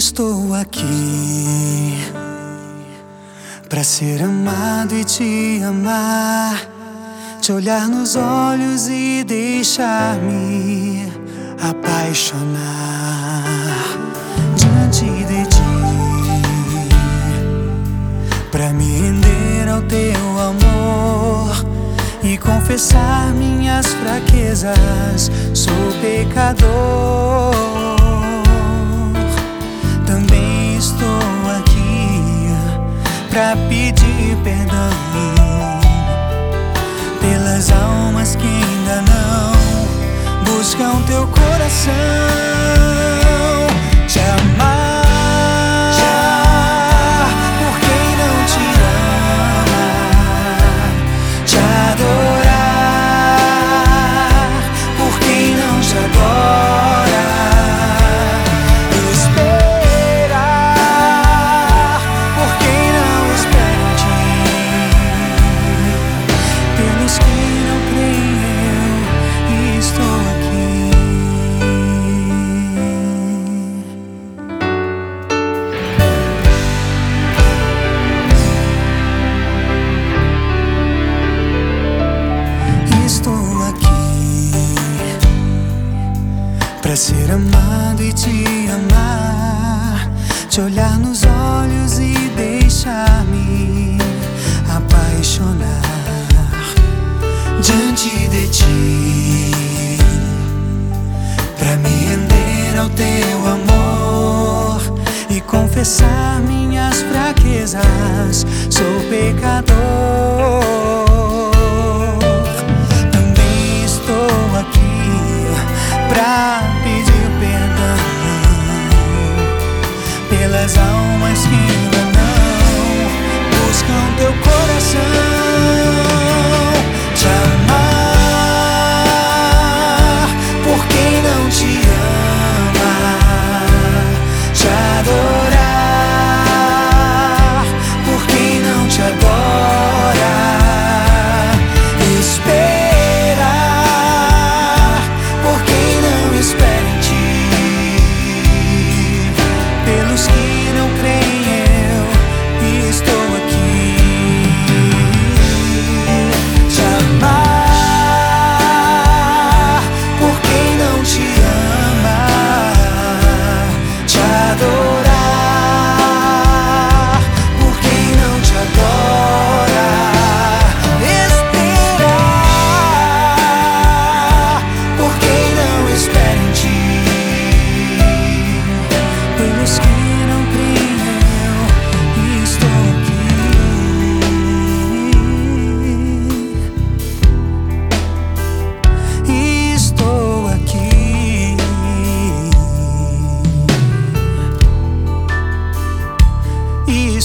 Estou aqui para ser amado e te amar, te olhar nos olhos e deixar-me apaixonar diante de ti, para me render ao teu amor e confessar minhas fraquezas. Sou pecador. Pra ser amado e te amar, te olhar nos olhos e deixar-me apaixonar diante de ti. Pra me render ao teu amor e confessar minhas fraquezas,